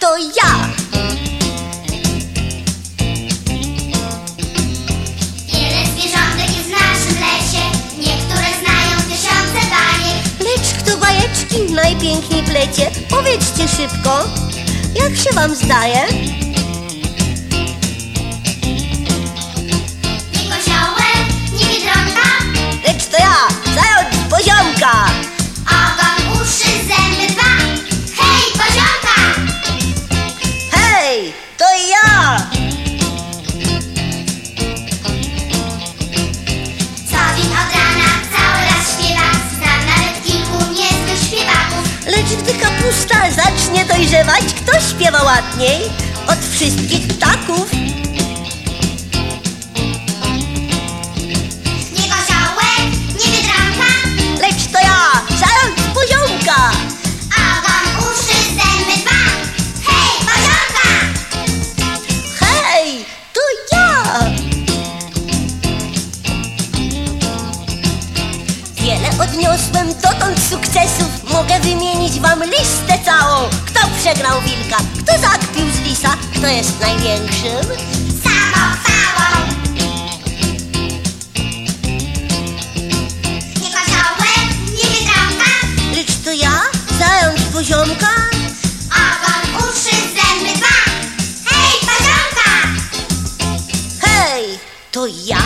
to ja. Wiele zwierzątek jest w naszym lesie. Niektóre znają tysiące bajek. Lecz kto bajeczki najpiękniej plecie? Powiedzcie szybko, jak się wam zdaje? Kapusta zacznie dojrzewać, kto śpiewa ładniej od wszystkich ptaków? Nie koziołek, nie biedronka. Lecz to ja, zając poziomka. Ogon, uszy, zęby dwa. Hej, poziomka! Hej, to ja. Wiele odniosłem dotąd sukcesów. Mogę wymienić wam. Kto przegrał wilka? Kto zakpił z lisa? Kto jest największym? Samochwałą. Nie koziołek, nie biedronka. Lecz to ja, zając poziomka. Ogon, uszy, zęby dwa. Hej, poziomka! Hej, to ja?